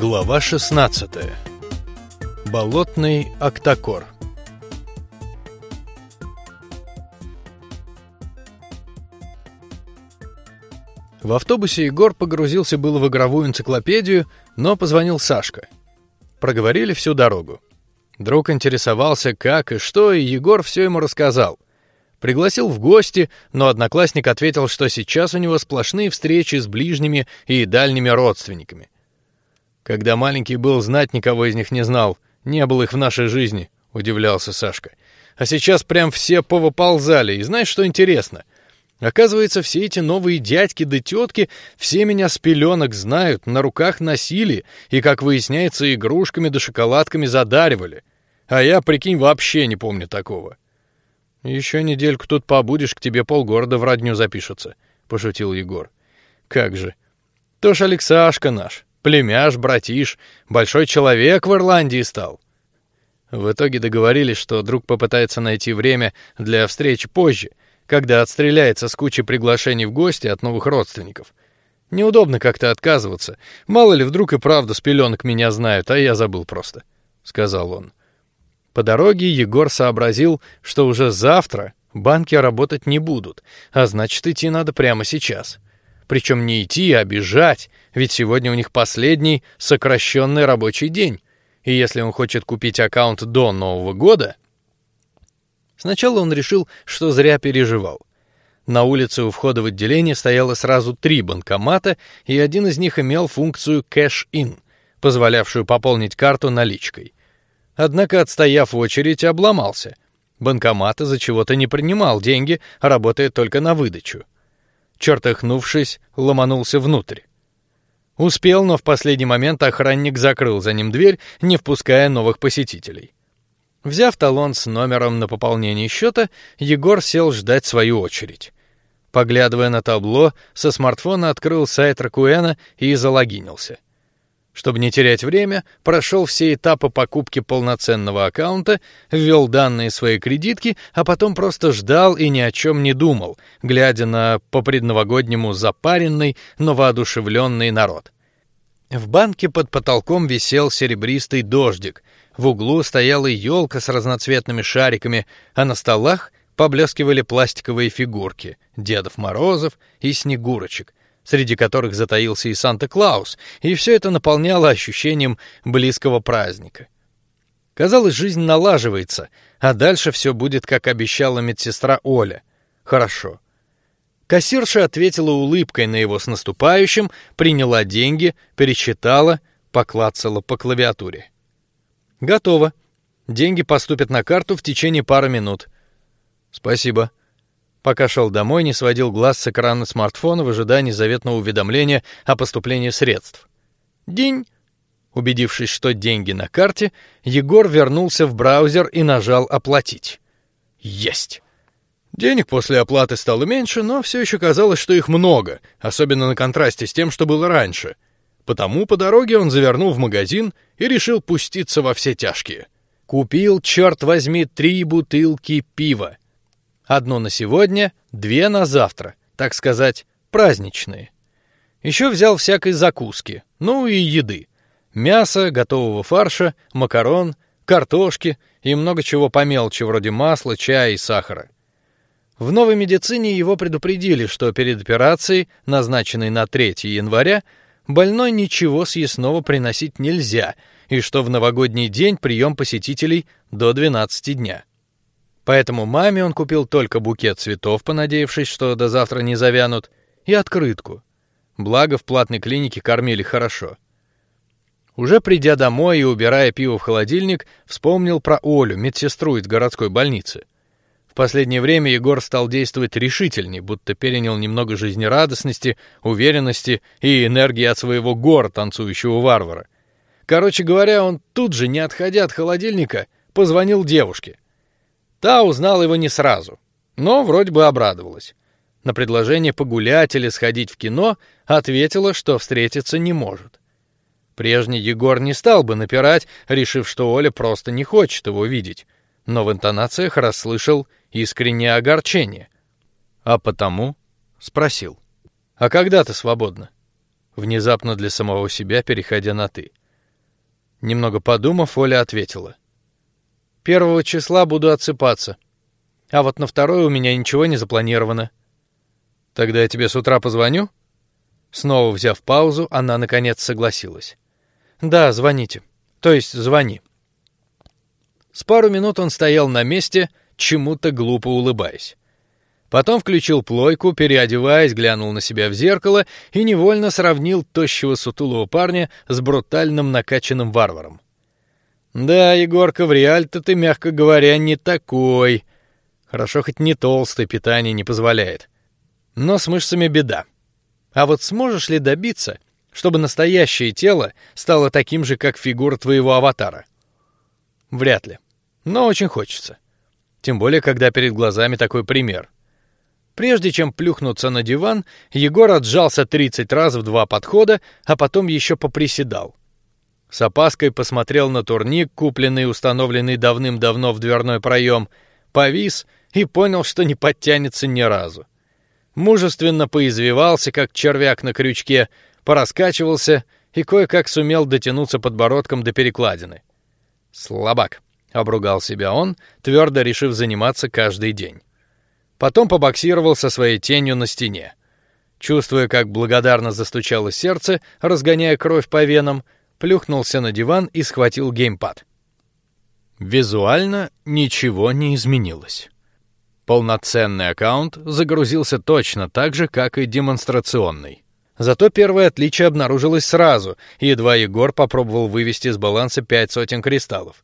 Глава 16. Болотный октакор. В автобусе Егор погрузился было в игровую энциклопедию, но позвонил Сашка. Проговорили всю дорогу. Друг интересовался, как и что, и Егор все ему рассказал. Пригласил в гости, но одноклассник ответил, что сейчас у него сплошные встречи с ближними и дальними родственниками. Когда маленький был, знать никого из них не знал, не было их в нашей жизни, удивлялся Сашка. А сейчас прям все повыползали, и знаешь, что интересно? Оказывается, все эти новые дядьки да тетки все меня с пеленок знают, на руках носили и, как выясняется, игрушками да шоколадками задаривали. А я, прикинь, вообще не помню такого. Еще недельку тут побудешь, к тебе полгорода в родню запишется, пошутил Егор. Как же? То ж Алексашка наш, племяш, братиш, большой человек в Ирландии стал. В итоге договорились, что друг попытается найти время для встречи позже, когда отстреляется с кучи приглашений в гости от новых родственников. Неудобно как-то отказываться. Мало ли вдруг и правда с пеленок меня знают, а я забыл просто, сказал он. По дороге Егор сообразил, что уже завтра банки работать не будут, а значит идти надо прямо сейчас. Причем не идти, а бежать, ведь сегодня у них последний сокращенный рабочий день. И если он хочет купить аккаунт до Нового года, сначала он решил, что зря переживал. На улице у входа в отделение стояло сразу три банкомата, и один из них имел функцию кэш-ин, позволявшую пополнить карту наличкой. Однако, отстояв в очередь, обломался. Банкомат из-за чего-то не принимал деньги, а работает только на выдачу. Чертыхнувшись, ломанулся внутрь. Успел, но в последний момент охранник закрыл за ним дверь, не впуская новых посетителей. Взяв талон с номером на пополнение счета, Егор сел ждать свою очередь. Поглядывая на табло, со смартфона открыл сайт Ракуэна и залогинился. Чтобы не терять время, прошел все этапы покупки полноценного аккаунта, ввел данные своей кредитки, а потом просто ждал и ни о чем не думал, глядя на по предновогоднему запаренный, но воодушевленный народ. В банке под потолком висел серебристый дождик, в углу стояла елка с разноцветными шариками, а на столах поблескивали пластиковые фигурки Дедов Морозов и Снегурочек, среди которых затаился и Санта-Клаус, и все это наполняло ощущением близкого праздника. Казалось, жизнь налаживается, а дальше все будет, как обещала медсестра Оля. Хорошо. Кассирша ответила улыбкой на его с наступающим, приняла деньги, пересчитала, поклацала по клавиатуре. Готово. Деньги поступят на карту в течение пары минут. Спасибо. Пока шел домой, не сводил глаз с экрана смартфона в ожидании заветного уведомления о поступлении средств. День. Убедившись, что деньги на карте, Егор вернулся в браузер и нажал оплатить. Есть. Денег после оплаты стало меньше, но все еще казалось, что их много, особенно на контрасте с тем, что было раньше. Потому по дороге он завернул в магазин и решил пуститься во все тяжкие. Купил, черт возьми, три бутылки пива Одно на сегодня, две на завтра, так сказать, праздничные. Еще взял всякой закуски, ну и еды: мясо, готового фарша, макарон, картошки и много чего по мелочи вроде масла, чая и сахара. В новой медицине его предупредили, что перед операцией, назначенной на 3 января, больной ничего съестного приносить нельзя, и что в новогодний день прием посетителей до 12 дня. Поэтому маме он купил только букет цветов, понадеявшись, что до завтра не завянут, и открытку. Благо в платной клинике кормили хорошо. Уже придя домой и убирая пиво в холодильник, вспомнил про Олю, медсестру из городской больницы. В последнее время Егор стал действовать решительнее, будто перенял немного жизнерадостности, уверенности и энергии от своего гор танцующего варвара. Короче говоря, он тут же, не отходя от холодильника, позвонил девушке. Та узнала его не сразу, но вроде бы обрадовалась. На предложение погулять или сходить в кино ответила, что встретиться не может. Прежний Егор не стал бы напирать, решив, что Оля просто не хочет его видеть, но в интонациях расслышал искреннее огорчение, а потому спросил: "А когда ты свободна?" Внезапно для самого себя переходя на ты. Немного подумав, Оля ответила: Первого числа буду отсыпаться, а вот на второе у меня ничего не запланировано. Тогда я тебе с утра позвоню. Снова взяв паузу, она наконец согласилась. Да, звоните. То есть звони. С пару минут он стоял на месте, чему-то глупо улыбаясь. Потом включил плойку, переодеваясь, глянул на себя в зеркало и невольно сравнил тощего сутулого парня с брутальным накачанным варваром. Да, Егорка, в реаль-то ты, мягко говоря, не такой. Хорошо хоть не толстый, питание не позволяет. Но с мышцами беда. А вот сможешь ли добиться, чтобы настоящее тело стало таким же, как фигура твоего аватара? Вряд ли. Но очень хочется. Тем более, когда перед глазами такой пример. Прежде чем плюхнуться на диван, Егор отжался 30 раз в два подхода, а потом еще поприседал. С опаской посмотрел на турник, купленный и установленный давным-давно в дверной проем, повис и понял, что не подтянется ни разу. Мужественно поизвивался, как червяк на крючке, пораскачивался и кое-как сумел дотянуться подбородком до перекладины. Слабак, обругал себя он, твердо решив заниматься каждый день. Потом побоксировал со своей тенью на стене. Чувствуя, как благодарно застучало сердце, разгоняя кровь по венам, плюхнулся на диван и схватил геймпад. Визуально ничего не изменилось. Полноценный аккаунт загрузился точно так же, как и демонстрационный. Зато первое отличие обнаружилось сразу, едва Егор попробовал вывести с баланса пять сотен кристаллов.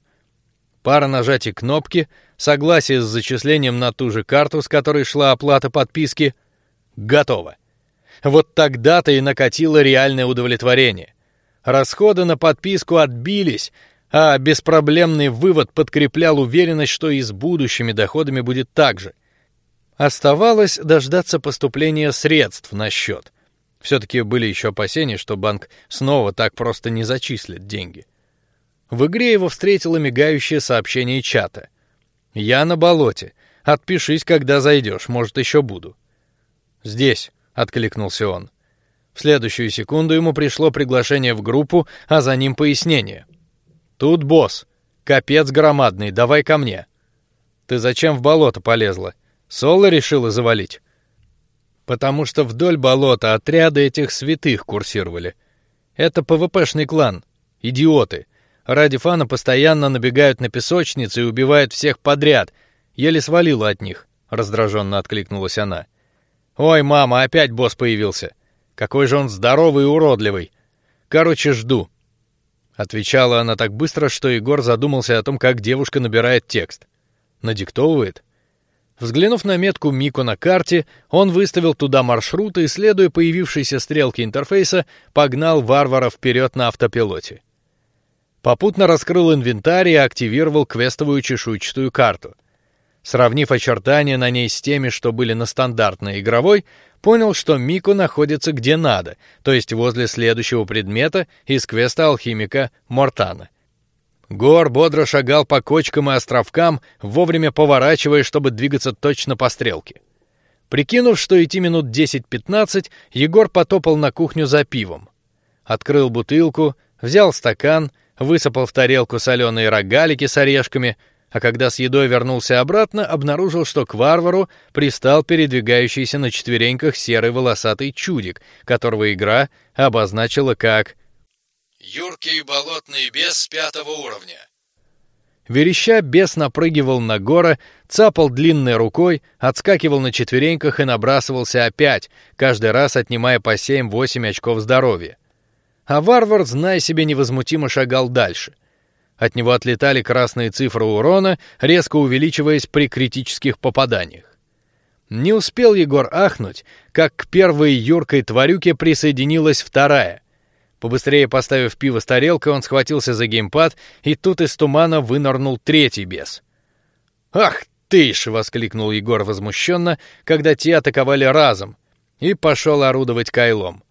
Пара нажатий кнопки, согласие с зачислением на ту же карту, с которой шла оплата подписки, готово. Вот тогда-то и накатило реальное удовлетворение. Расходы на подписку отбились, а беспроблемный вывод подкреплял уверенность, что и с будущими доходами будет так же. Оставалось дождаться поступления средств на счет. Все-таки были еще опасения, что банк снова так просто не зачислит деньги. В игре его встретило мигающее сообщение чата: "Я на болоте. Отпишись, когда зайдешь. Может, еще буду". Здесь, откликнулся он. В следующую секунду ему пришло приглашение в группу, а за ним пояснение. Тут босс, капец громадный, давай ко мне. Ты зачем в болото полезла? Соло решила завалить? Потому что вдоль болота отряды этих святых курсировали. Это ПВПшный клан, идиоты. Ради фана постоянно набегают на песочницы и убивают всех подряд. Еле свалила от них. Раздраженно откликнулась она. Ой, мама, опять босс появился. Какой же он здоровый и уродливый. Короче, жду. Отвечала она так быстро, что Егор задумался о том, как девушка набирает текст. Надиктовывает. Взглянув на метку Мико на карте, он выставил туда маршрут и, следуя появившейся стрелке интерфейса, погнал варвара вперед на автопилоте. Попутно раскрыл инвентарь и активировал квестовую чешуйчатую карту. Сравнив очертания на ней с теми, что были на стандартной игровой, понял, что Мико находится где надо, то есть возле следующего предмета из квеста алхимика Мортана. Гор бодро шагал по кочкам и островкам, вовремя поворачивая, чтобы двигаться точно по стрелке. Прикинув, что идти минут 10-15, Егор потопал на кухню за пивом. Открыл бутылку, взял стакан, высыпал в тарелку соленые рогалики с орешками, а когда с едой вернулся обратно, обнаружил, что к варвару пристал передвигающийся на четвереньках серый волосатый чудик, которого игра обозначила как «Юркий болотный бес пятого уровня». Вереща, бес напрыгивал на гора, цапал длинной рукой, отскакивал на четвереньках и набрасывался опять, каждый раз отнимая по семь-восемь очков здоровья. А варвар, зная себе, невозмутимо шагал дальше — от него отлетали красные цифры урона, резко увеличиваясь при критических попаданиях. Не успел Егор ахнуть, как к первой юркой тварюке присоединилась вторая. Побыстрее поставив пиво с тарелкой, он схватился за геймпад, и тут из тумана вынырнул третий бес. Ах ты ж! воскликнул Егор возмущенно, когда те атаковали разом, и пошел орудовать кайлом.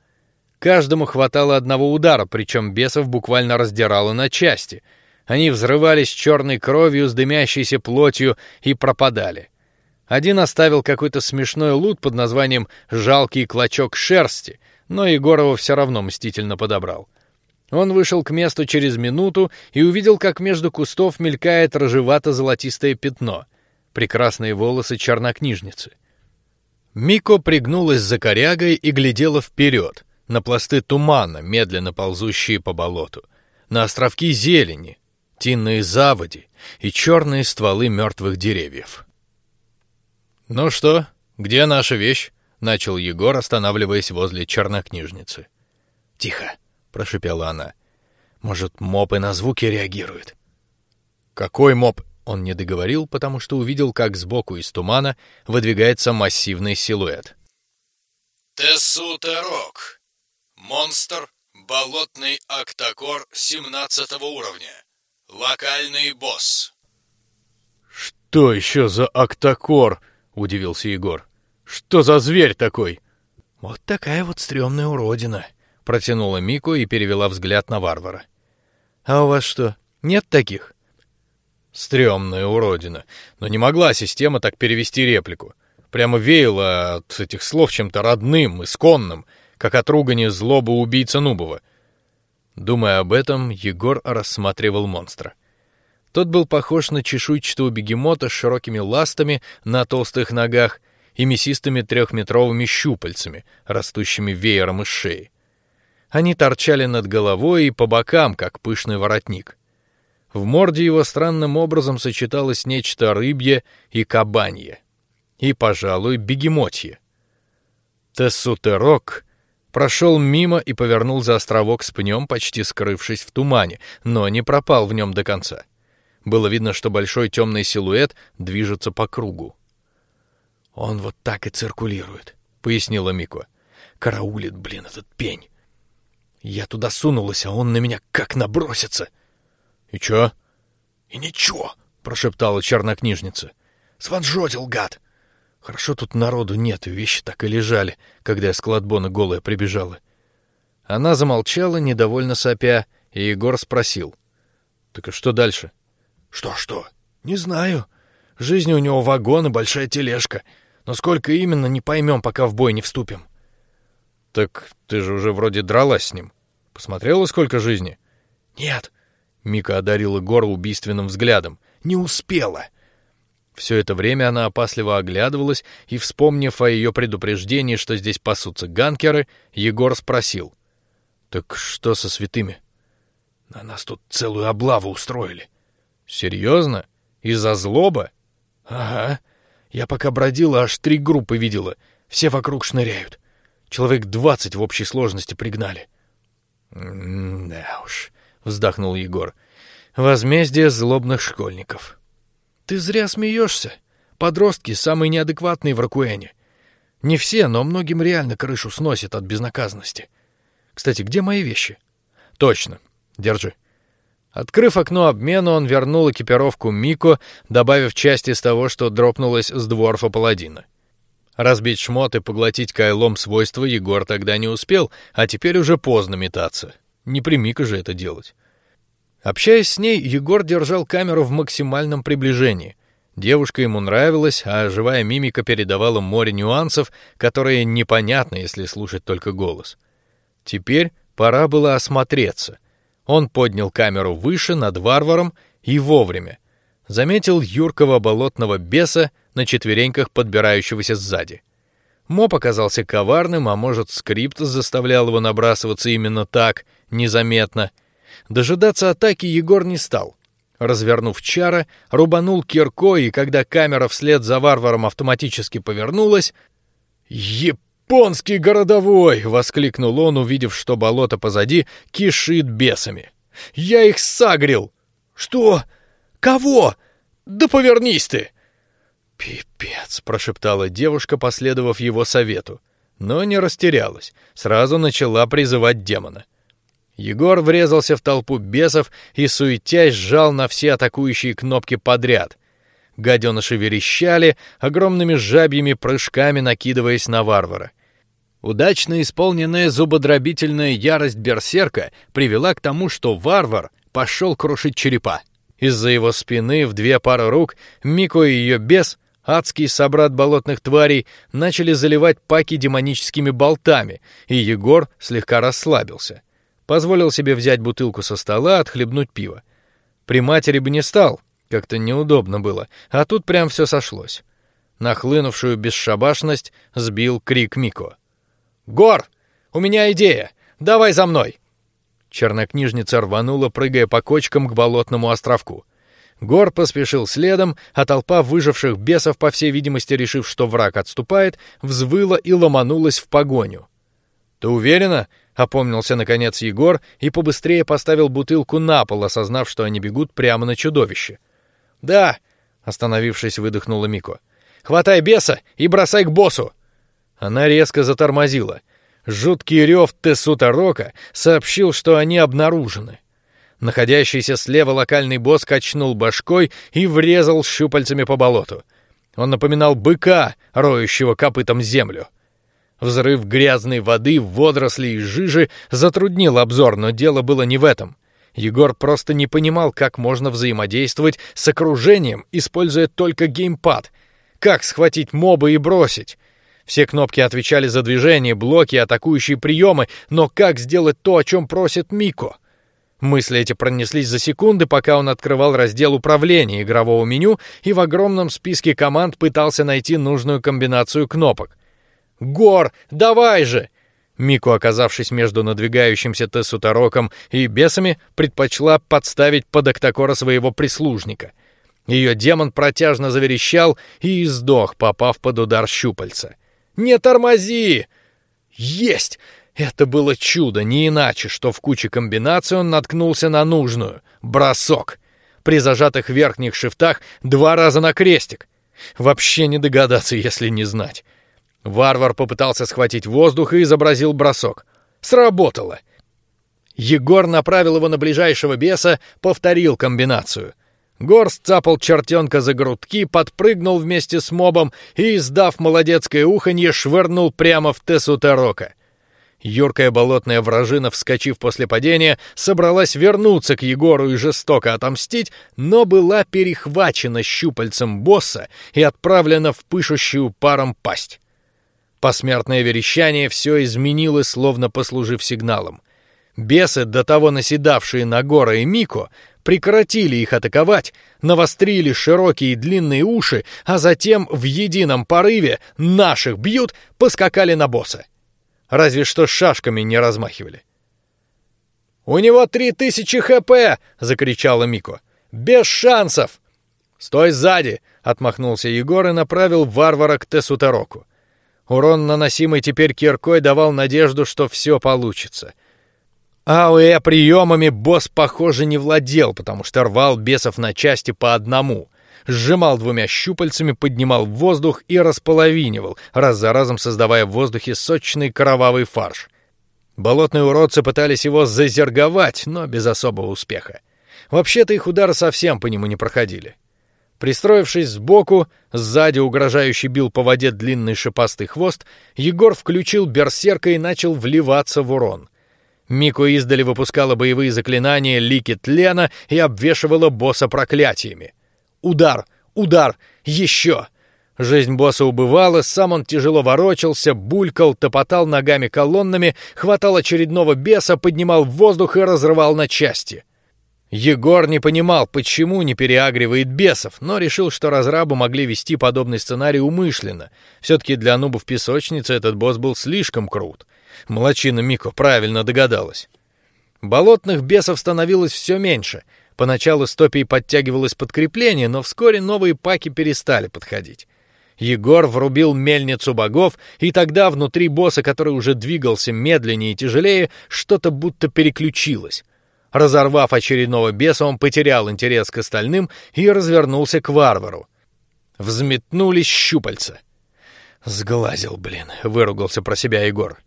Каждому хватало одного удара, причем бесов буквально раздирало на части — они взрывались черной кровью с дымящейся плотью и пропадали. Один оставил какой-то смешной лут под названием жалкий клочок шерсти, но Егорова все равно мстительно подобрал. Он вышел к месту через минуту и увидел, как между кустов мелькает рыжевато-золотистое пятно. Прекрасные волосы чернокнижницы. Мико пригнулась за корягой и глядела вперед на пласты тумана, медленно ползущие по болоту, на островки зелени, тинные заводи и черные стволы мертвых деревьев. Ну что, где наша вещь? начал Егор, останавливаясь возле чернокнижницы. Тихо, прошепела она. Может, мопы на звуки реагируют? Какой моп? Он не договорил, потому что увидел, как сбоку из тумана выдвигается массивный силуэт. Тессутерок. Монстр, болотный октокор 17 уровня. Локальный босс. Что еще за октокор? Удивился Егор. Что за зверь такой? Вот такая вот стрёмная уродина. Протянула Мико и перевела взгляд на варвара. А у вас что, нет таких? Стрёмная уродина. Но не могла система так перевести реплику. Прямо веяло от этих слов чем-то родным, исконным, как от ругани злобы убийца Нубова. Думая об этом, Егор рассматривал монстра. Тот был похож на чешуйчатого бегемота с широкими ластами на толстых ногах и мясистыми трехметровыми щупальцами, растущими веером из шеи. Они торчали над головой и по бокам, как пышный воротник. В морде его странным образом сочеталось нечто рыбье и кабанье, и, пожалуй, бегемотье. Тессутерок прошел мимо и повернул за островок с пнем, почти скрывшись в тумане, но не пропал в нем до конца. Было видно, что большой темный силуэт движется по кругу. Он вот так и циркулирует, пояснила Мико. Караулит, блин, этот пень. Я туда сунулась, а он на меня как набросится. И чё? И ничего, прошептала чернокнижница. Сванжотил гад. Хорошо тут народу нет, вещи так и лежали, когда я с кладбона голая прибежала. Она замолчала, недовольно сопя, и Егор спросил: "Так и что дальше?" "Что что? Не знаю. Жизнь у него вагон и большая тележка, но сколько именно не поймем, пока в бой не вступим." Так ты же уже вроде дралась с ним. Посмотрела, сколько жизни? Нет. Мика одарила Гора убийственным взглядом. Не успела. Все это время она опасливо оглядывалась и, вспомнив о ее предупреждении, что здесь пасутся ганкеры, Егор спросил: "Так что со святыми? На нас тут целую облаву устроили. Серьезно? Из-за злоба? Ага. Я пока бродила, аж три группы видела. Все вокруг шныряют. Человек двадцать в общей сложности пригнали. Да уж, вздохнул Егор. Возмездие злобных школьников. Ты зря смеешься. Подростки самые неадекватные в Ракуэне. Не все, но многим реально крышу сносит от безнаказанности. Кстати, где мои вещи? Точно. Держи. Открыв окно обмена, он вернул экипировку Мико, добавив часть из того, что дропнулось с дворфа паладина. Разбить шмот и поглотить кайлом свойства Егор тогда не успел, а теперь уже поздно метаться. Не прими-ка же это делать. Общаясь с ней, Егор держал камеру в максимальном приближении. Девушка ему нравилась, а живая мимика передавала море нюансов, которые непонятны, если слушать только голос. Теперь пора было осмотреться. Он поднял камеру выше над варваром и вовремя заметил юркого болотного беса на четвереньках подбирающегося сзади. Мо показался коварным, а может, скрипт заставлял его набрасываться именно так, незаметно. Дожидаться атаки Егор не стал. Развернув чара, рубанул киркой, и когда камера вслед за варваром автоматически повернулась, японский городовой! воскликнул он, увидев, что болото позади кишит бесами. Я их сагрил. Что? Кого? Да повернись ты! Пипец, прошептала девушка, последовав его совету, но не растерялась, сразу начала призывать демона. Егор врезался в толпу бесов и суетясь сжал на все атакующие кнопки подряд. Гаденыши верещали огромными жабьими прыжками, накидываясь на варвара. Удачно исполненная зубодробительная ярость берсерка привела к тому, что варвар пошел крушить черепа. Из-за его спины в две пары рук Мико и ее бес, адский собрат болотных тварей, начали заливать паки демоническими болтами, и Егор слегка расслабился. Позволил себе взять бутылку со стола, отхлебнуть пиво. При матери бы не стал, как-то неудобно было, а тут прям все сошлось. Нахлынувшую бесшабашность сбил крик Мико. «Гор, у меня идея! Давай за мной!» Чернокнижница рванула, прыгая по кочкам к болотному островку. Гор поспешил следом, а толпа выживших бесов, по всей видимости, решив, что враг отступает, взвыла и ломанулась в погоню. Ты уверена? Опомнился наконец Егор и побыстрее поставил бутылку на пол, осознав, что они бегут прямо на чудовище. Да, остановившись, выдохнула Мико. Хватай беса и бросай к боссу. Она резко затормозила. Жуткий рев Тесута Рока сообщил, что они обнаружены. Находящийся слева локальный босс качнул башкой и врезал щупальцами по болоту. Он напоминал быка, роющего копытом землю. Взрыв грязной воды, водорослей и жижи затруднил обзор, но дело было не в этом. Егор просто не понимал, как можно взаимодействовать с окружением, используя только геймпад. Как схватить моба и бросить? Все кнопки отвечали за движение, блоки, атакующие приемы, но как сделать то, о чем просит Мико? Мысли эти пронеслись за секунды, пока он открывал раздел управления игрового меню и в огромном списке команд пытался найти нужную комбинацию кнопок. Гор, давай же! Мику, оказавшись между надвигающимся Тессутароком и бесами, предпочла подставить под Октакора своего прислужника. Ее демон протяжно заверещал и издох, попав под удар щупальца. «Не тормози!» «Есть!» Это было чудо, не иначе, что в куче комбинаций он наткнулся на нужную. Бросок. При зажатых верхних шифтах два раза на крестик. Вообще не догадаться, если не знать. Варвар попытался схватить воздух и изобразил бросок. Сработало. Егор направил его на ближайшего беса, повторил комбинацию. Гор сцапал чертенка за грудки, подпрыгнул вместе с мобом и, издав молодецкое уханье, швырнул прямо в Тессу Тарока. Юркая болотная вражина, вскочив после падения, собралась вернуться к Егору и жестоко отомстить, но была перехвачена щупальцем босса и отправлена в пышущую паром пасть. Посмертное верещание все изменило, словно послужив сигналом. Бесы, до того наседавшие на Гора и Мико, прекратили их атаковать, навострили широкие длинные уши, а затем в едином порыве наших бьют, поскакали на босса. Разве что шашками не размахивали. У него три тысячи хп! закричала Мико. Без шансов! Стой сзади! отмахнулся Егор и направил варвара к Тесутароку. Урон, наносимый теперь киркой, давал надежду, что все получится. АОЭ приемами босс, похоже, не владел, потому что рвал бесов на части по одному. Сжимал двумя щупальцами, поднимал в воздух и располовинивал, раз за разом создавая в воздухе сочный кровавый фарш. Болотные уродцы пытались его зазерговать, но без особого успеха. Вообще-то их удары совсем по нему не проходили. Пристроившись сбоку, сзади угрожающе бил по воде длинный шипастый хвост, Егор включил берсерка и начал вливаться в урон. Мико издали выпускала боевые заклинания лики тлена и обвешивала босса проклятиями. Удар, удар, еще. Жизнь босса убывала, сам он тяжело ворочался, булькал, топотал ногами колоннами, хватал очередного беса, поднимал в воздух и разрывал на части. Егор не понимал, почему не переагривает бесов, но решил, что разрабы могли вести подобный сценарий умышленно. Все-таки для нубов песочницы этот босс был слишком крут. Молочина Мико правильно догадалась. Болотных бесов становилось все меньше. Поначалу стопий подтягивалось подкрепление, но вскоре новые паки перестали подходить. Егор врубил мельницу богов, и тогда внутри босса, который уже двигался медленнее и тяжелее, что-то будто переключилось. Разорвав очередного беса, он потерял интерес к остальным и развернулся к варвару. Взметнулись щупальца. Сглазил, блин, выругался про себя Егор.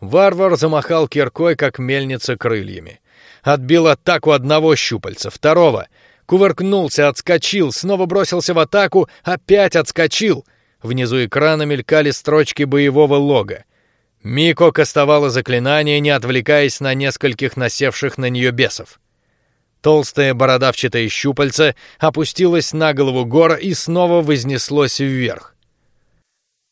Варвар замахал киркой, как мельница крыльями. Отбил атаку одного щупальца, второго. Кувыркнулся, отскочил, снова бросился в атаку, опять отскочил. Внизу экрана мелькали строчки боевого лога. Мико кастовала заклинание, не отвлекаясь на нескольких насевших на нее бесов. Толстое бородавчатое щупальце опустилось на голову гора и снова вознеслось вверх.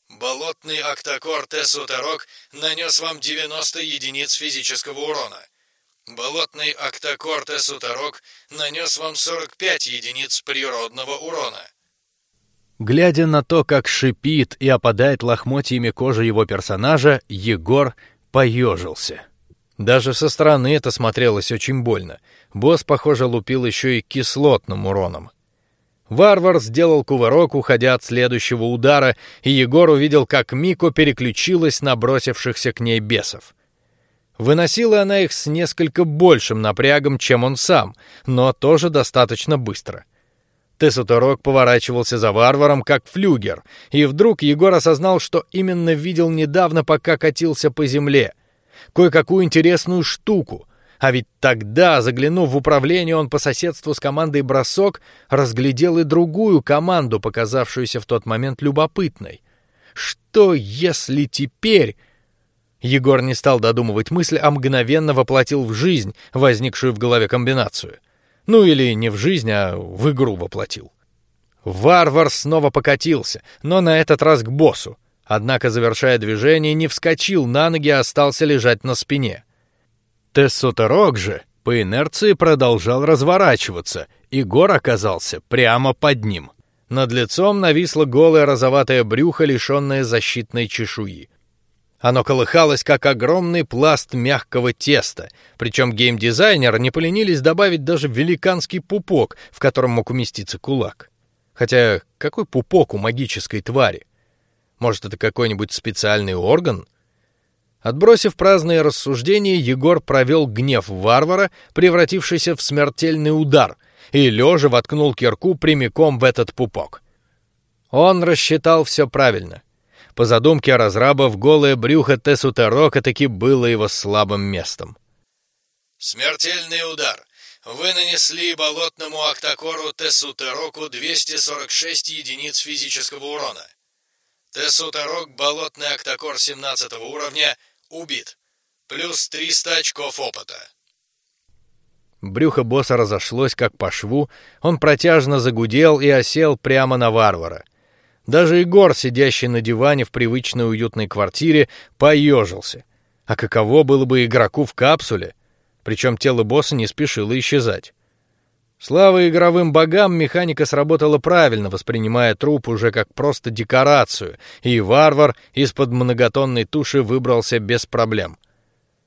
Болотный октакор Тессутерок нанес вам 90 единиц физического урона. Болотный октокор Тесуторок нанес вам 45 единиц природного урона. Глядя на то, как шипит и опадает лохмотьями кожа его персонажа, Егор поежился. Даже со стороны это смотрелось очень больно. Босс, похоже, лупил еще и кислотным уроном. Варвар сделал кувырок, уходя от следующего удара, и Егор увидел, как Мико переключилась на бросившихся к ней бесов. Выносила она их с несколько большим напрягом, чем он сам, но тоже достаточно быстро. Тессуторок поворачивался за варваром, как флюгер, и вдруг Егор осознал, что именно видел недавно, пока катился по земле. Кое-какую интересную штуку, а ведь тогда, заглянув в управление, он по соседству с командой «Бросок» разглядел и другую команду, показавшуюся в тот момент любопытной. Что если теперь... Егор не стал додумывать мысль, а мгновенно воплотил в жизнь возникшую в голове комбинацию. Ну или не в жизнь, а в игру воплотил. Варвар снова покатился, но на этот раз к боссу. Однако, завершая движение, не вскочил на ноги, а остался лежать на спине. Тессотерок же по инерции продолжал разворачиваться, и гор оказался прямо под ним. Над лицом нависло голое розоватое брюхо, лишенное защитной чешуи. Оно колыхалось, как огромный пласт мягкого теста, причем геймдизайнеры не поленились добавить даже великанский пупок, в котором мог уместиться кулак. Хотя какой пупок у магической твари? Может, это какой-нибудь специальный орган? Отбросив праздные рассуждения, Егор провел гнев варвара, превратившийся в смертельный удар, и лежа воткнул кирку прямиком в этот пупок. Он рассчитал все правильно. По задумке разрабов, голое брюхо Тесутерока таки было его слабым местом. Смертельный удар. Вы нанесли болотному октокору Тесутероку 246 единиц физического урона. Тесутерок болотный октокор 17 уровня Убит. Плюс 300 очков опыта. Брюхо босса разошлось как по шву, он протяжно загудел и осел прямо на варвара. Даже Егор, сидящий на диване в привычной уютной квартире, поежился. А каково было бы игроку в капсуле? Причем тело босса не спешило исчезать. Слава игровым богам, механика сработала правильно, воспринимая труп уже как просто декорацию, и варвар из-под многотонной туши выбрался без проблем.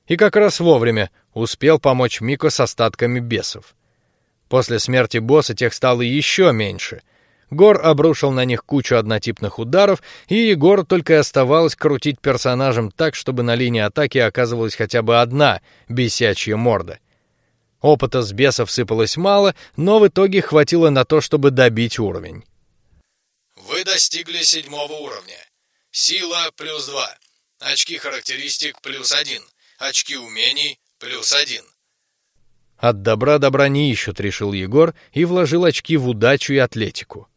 И как раз вовремя успел помочь Мико с остатками бесов. После смерти босса тех стало еще меньше. Гор обрушил на них кучу однотипных ударов, и Егор только и оставалось крутить персонажем так, чтобы на линии атаки оказывалась хотя бы одна бесячья морда. Опыта с бесов сыпалось мало, но в итоге хватило на то, чтобы добить уровень. Вы достигли седьмого уровня. Сила плюс два. Очки характеристик плюс один. Очки умений плюс один. От добра добра не ищут, решил Егор и вложил очки в удачу и атлетику.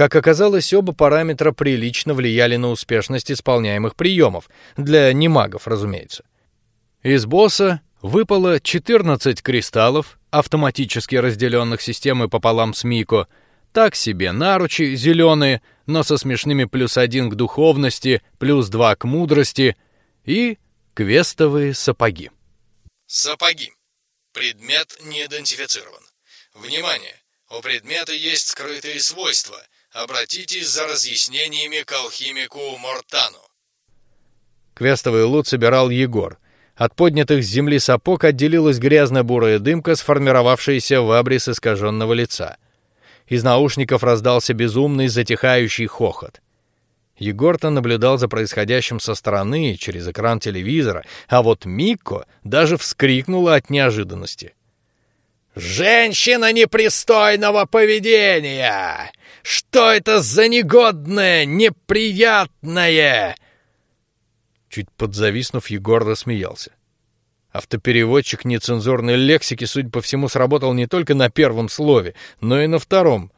Как оказалось, оба параметра прилично влияли на успешность исполняемых приемов для немагов, разумеется. Из босса Выпало 14 кристаллов, автоматически разделенных системой пополам с Мико, так себе наручи зеленые, но со смешными плюс один к духовности, плюс два к мудрости и квестовые сапоги. Сапоги. Предмет не идентифицирован. Внимание! У предмета есть скрытые свойства. Обратитесь за разъяснениями к алхимику Мортану. Квестовый лут собирал Егор — от поднятых с земли сапог отделилась грязно-бурая дымка, сформировавшаяся в абрис искаженного лица. Из наушников раздался безумный затихающий хохот. Егор-то наблюдал за происходящим со стороны через экран телевизора, а вот Микко даже вскрикнула от неожиданности. «Женщина непристойного поведения! Что это за негодное, неприятное?» Чуть подзависнув, Егор рассмеялся. Автопереводчик нецензурной лексики, судя по всему, сработал не только на первом слове, но и на втором.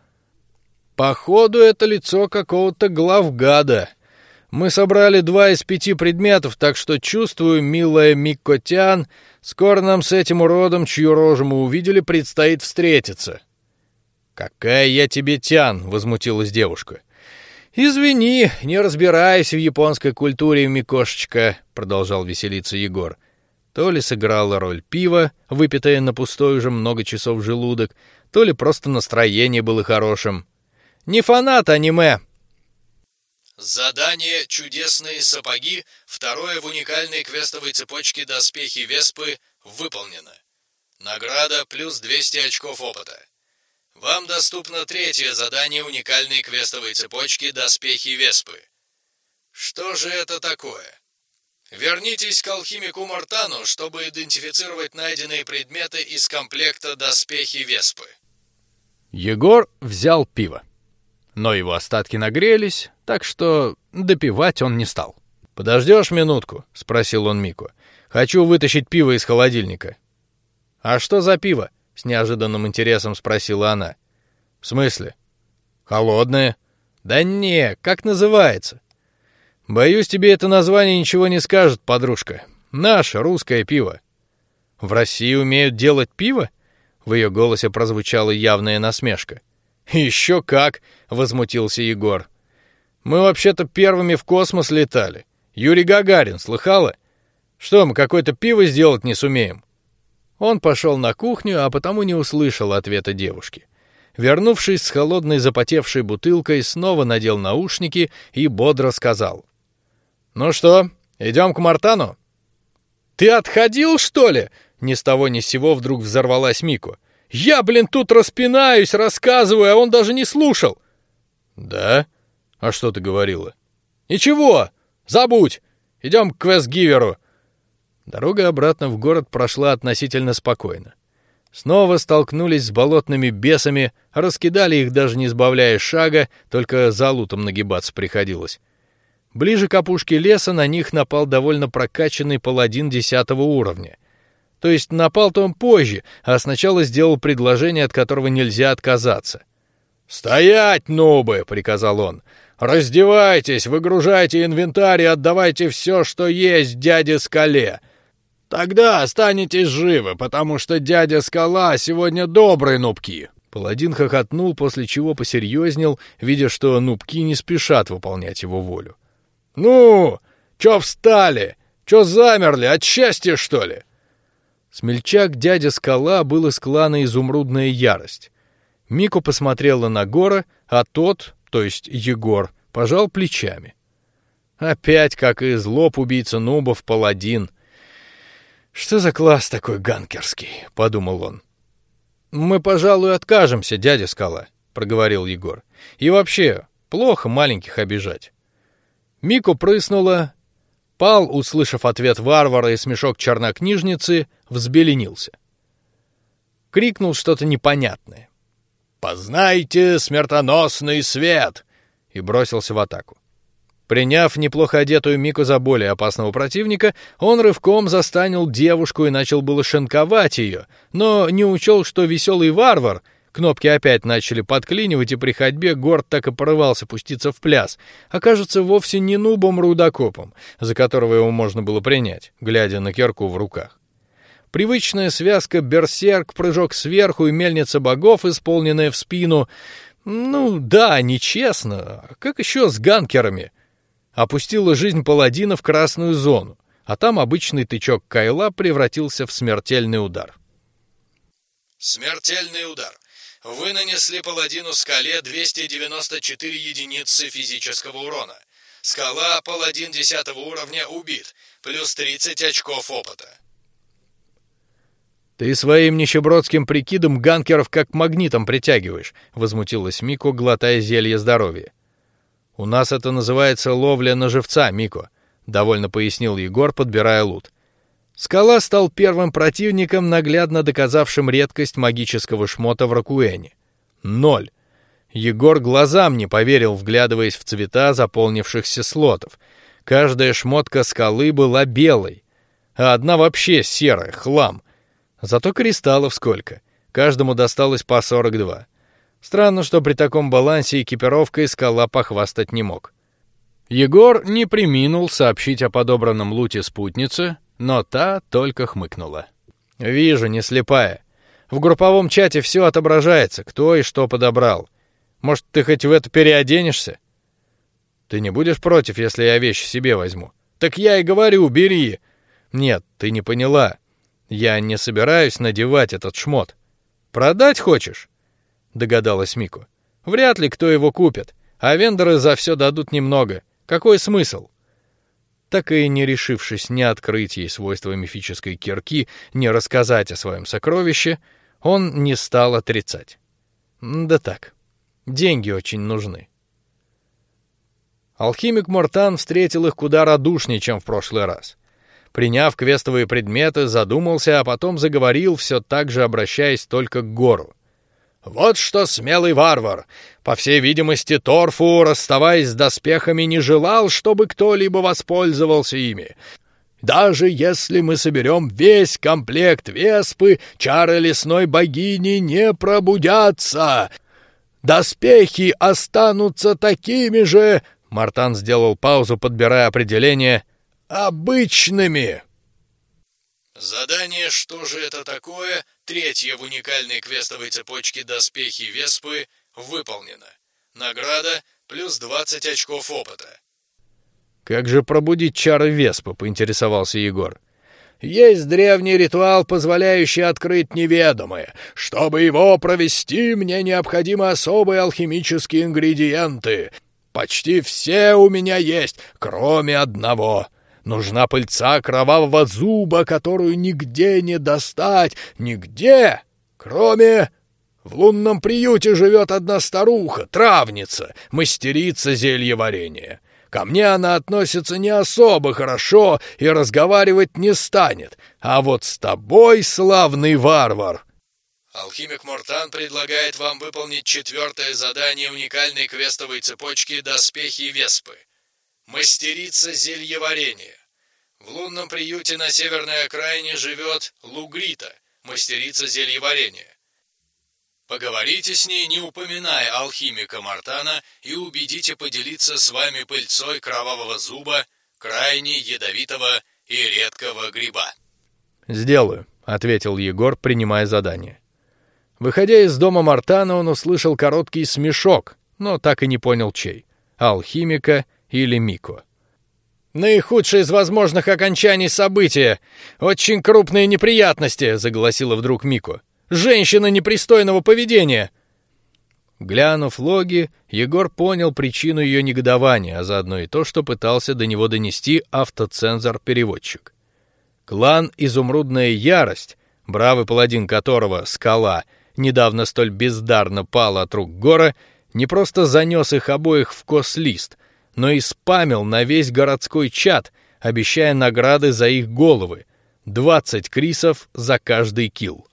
Походу, это лицо какого-то главгада. Мы собрали два из пяти предметов, так что чувствую, милая Миккотян, скоро нам с этим уродом, чью рожу мы увидели, предстоит встретиться. Какая я тебе тян, возмутилась девушка. Извини, не разбираюсь в японской культуре, Микошечка, продолжал веселиться Егор. То ли сыграла роль пива, выпитое на пустой уже много часов желудок, то ли просто настроение было хорошим. Не фанат аниме. Задание «Чудесные сапоги» второе в уникальной квестовой цепочке «Доспехи Веспы» выполнено. Награда плюс 200 очков опыта. Вам доступно третье задание уникальной квестовой цепочки «Доспехи Веспы». Что же это такое? Вернитесь к алхимику Мартану, чтобы идентифицировать найденные предметы из комплекта «Доспехи Веспы». Егор взял пиво, но его остатки нагрелись, так что допивать он не стал. Подождешь минутку? – спросил он Мику. Хочу вытащить пиво из холодильника. А что за пиво? С неожиданным интересом спросила она. В смысле? Холодное? Да не, как называется? Боюсь, тебе это название ничего не скажет, подружка. Наше русское пиво. В России умеют делать пиво? В ее голосе прозвучала явная насмешка. Еще как, возмутился Егор. Мы вообще-то первыми в космос летали. Юрий Гагарин, слыхала? Что мы какое-то пиво сделать не сумеем? Он пошел на кухню, а потому не услышал ответа девушки. Вернувшись с холодной запотевшей бутылкой, снова надел наушники и бодро сказал: "Ну что, идем к Мартану?" Ты отходил что ли? Ни с того ни с сего вдруг взорвалась Мико. Я, блин, тут распинаюсь, рассказываю, а он даже не слушал. Да? А что ты говорила? Ничего. Забудь. Идем к Квестгиверу. Дорога обратно в город прошла относительно спокойно. Снова столкнулись с болотными бесами, раскидали их даже не сбавляя шага, только за лутом нагибаться приходилось. Ближе к опушке леса на них напал довольно прокачанный паладин десятого уровня. То есть напал-то он позже, а сначала сделал предложение, от которого нельзя отказаться. Стоять, нубы, приказал он. Раздевайтесь, выгружайте инвентарь и отдавайте все, что есть дяде Скале. Тогда останетесь живы, потому что дядя Скала сегодня добрый нубки. Паладин хохотнул, после чего посерьезнел, видя, что нубки не спешат выполнять его волю. Ну, чё встали? Чё замерли? От счастья что ли? Смельчак дядя Скала был из клана Изумрудная Ярость. Мику посмотрела на Гора, а тот, то есть Егор, пожал плечами. Опять, как и злоб убийца нубов, паладин — что за класс такой ганкерский? подумал он. Мы, пожалуй, откажемся, дядя Скала, проговорил Егор. И вообще, плохо маленьких обижать. Мико прыснула, Пал, услышав ответ варвара и смешок чернокнижницы, взбеленился. Крикнул что-то непонятное. Познайте смертоносный свет! и бросился в атаку. Приняв неплохо одетую Мику за более опасного противника, он рывком застанил девушку и начал было шинковать ее, но не учел, что веселый варвар Кнопки опять начали подклинивать, и при ходьбе Горд так и порывался пуститься в пляс. Окажется вовсе не нубом рудокопом, за которого его можно было принять, глядя на кирку в руках. Привычная связка берсерк, прыжок сверху и мельница богов, исполненная в спину. Ну да, нечестно. Как еще с ганкерами? Опустила жизнь паладина в красную зону, а там обычный тычок Кайла превратился в смертельный удар. Смертельный удар. Вы нанесли паладину скале 294 единицы физического урона. Скала паладин 10 уровня убит, плюс 30 очков опыта. Ты своим нищебродским прикидом ганкеров как магнитом притягиваешь, возмутилась Мико, глотая зелье здоровья. У нас это называется ловля на живца, Мико, довольно пояснил Егор, подбирая лут. Скала стал первым противником, наглядно доказавшим редкость магического шмота в Ракуэне. Ноль. Егор глазам не поверил, вглядываясь в цвета заполнившихся слотов. Каждая шмотка скалы была белой, а одна вообще серая, хлам. Зато кристаллов сколько. Каждому досталось по сорок два. Странно, что при таком балансе экипировкой скала похвастать не мог. Егор не приминул сообщить о подобранном луте спутнице, но та только хмыкнула. Вижу, не слепая. В групповом чате все отображается, кто и что подобрал. Может, ты хоть в это переоденешься? Ты не будешь против, если я вещи себе возьму? Так я и говорю, бери. Нет, ты не поняла. Я не собираюсь надевать этот шмот. Продать хочешь? Догадалась Мику. Вряд ли кто его купит, а вендоры за все дадут немного. Какой смысл? Так и не решившись ни открыть ей свойства мифической кирки, ни рассказать о своем сокровище, он не стал отрицать. Да так, деньги очень нужны. Алхимик Мортан встретил их куда радушнее, чем в прошлый раз. Приняв квестовые предметы, задумался, а потом заговорил, все так же обращаясь только к гору. Вот что смелый варвар. По всей видимости, Торфу, расставаясь с доспехами, не желал, чтобы кто-либо воспользовался ими. Даже если мы соберем весь комплект Веспы, чары лесной богини не пробудятся. Доспехи останутся такими же. Мартан сделал паузу, подбирая определение обычными. Задание «Что же это такое?» третье в уникальной квестовой цепочке «Доспехи Веспы» выполнено. Награда плюс 20 очков опыта. Как же пробудить чары Веспы, поинтересовался Егор. Есть древний ритуал, позволяющий открыть неведомое. Чтобы его провести, мне необходимы особые алхимические ингредиенты. Почти все у меня есть, кроме одного. Нужна пыльца кровавого зуба, которую нигде не достать, нигде, кроме... В лунном приюте живет одна старуха, травница, мастерица зелья варенья. Ко мне она относится не особо хорошо и разговаривать не станет. А вот с тобой, славный варвар, Алхимик Мортан предлагает вам выполнить четвертое задание уникальной квестовой цепочки «Доспехи Веспы». Мастерица зельеварения. В лунном приюте на северной окраине живет Лугрита, мастерица зельеварения. Поговорите с ней, не упоминая алхимика Мартана, и убедите поделиться с вами пыльцой кровавого зуба, крайне ядовитого и редкого гриба. «Сделаю», — ответил Егор, принимая задание. Выходя из дома Мартана, он услышал короткий смешок, но так и не понял чей — алхимика или Мико. Наихудшее из возможных окончаний события. Очень крупные неприятности, загласила вдруг Мико. Женщина непристойного поведения. Глянув логи, Егор понял причину ее негодования, а заодно и то, что пытался до него донести автоцензор-переводчик. Клан Изумрудная Ярость, бравый паладин которого Скала недавно столь бездарно пал от рук Гора, не просто занес их обоих в кослист, но и спамил на весь городской чат, обещая награды за их головы, двадцать крисов за каждый килл.